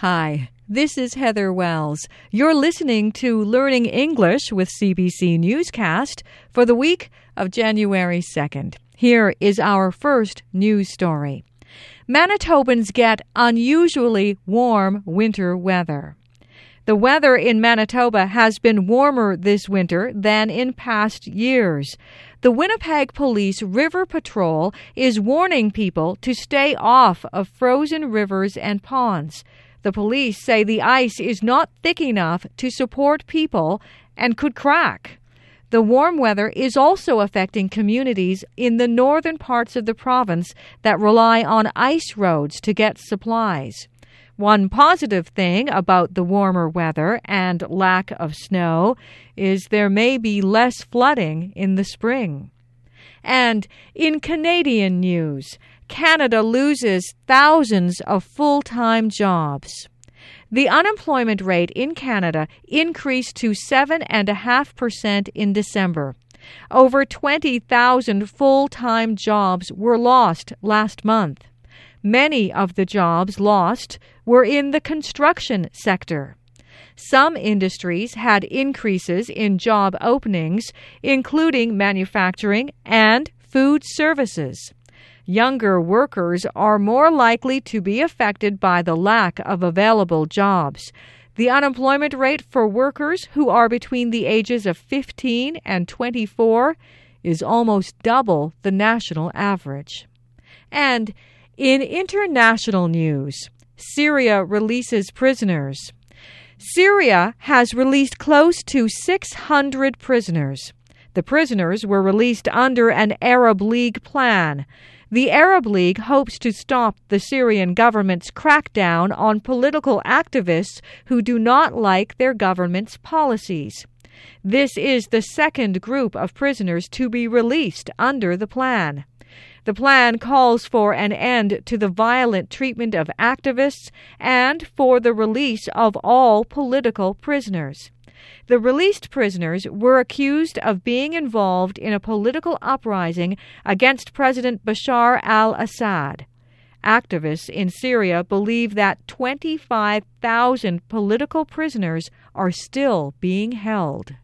Hi, this is Heather Wells. You're listening to Learning English with CBC Newscast for the week of January 2nd. Here is our first news story. Manitobans get unusually warm winter weather. The weather in Manitoba has been warmer this winter than in past years. The Winnipeg Police River Patrol is warning people to stay off of frozen rivers and ponds. The police say the ice is not thick enough to support people and could crack. The warm weather is also affecting communities in the northern parts of the province that rely on ice roads to get supplies. One positive thing about the warmer weather and lack of snow is there may be less flooding in the spring. And in Canadian news, Canada loses thousands of full time jobs. The unemployment rate in Canada increased to 7.5% in December. Over 20,000 full time jobs were lost last month. Many of the jobs lost were in the construction sector. Some industries had increases in job openings, including manufacturing and food services. Younger workers are more likely to be affected by the lack of available jobs. The unemployment rate for workers who are between the ages of 15 and 24 is almost double the national average. And in international news, Syria releases prisoners. Syria has released close to 600 prisoners. The prisoners were released under an Arab League plan. The Arab League hopes to stop the Syrian government's crackdown on political activists who do not like their government's policies. This is the second group of prisoners to be released under the plan. The plan calls for an end to the violent treatment of activists and for the release of all political prisoners. The released prisoners were accused of being involved in a political uprising against President Bashar al Assad. Activists in Syria believe that 25,000 political prisoners are still being held.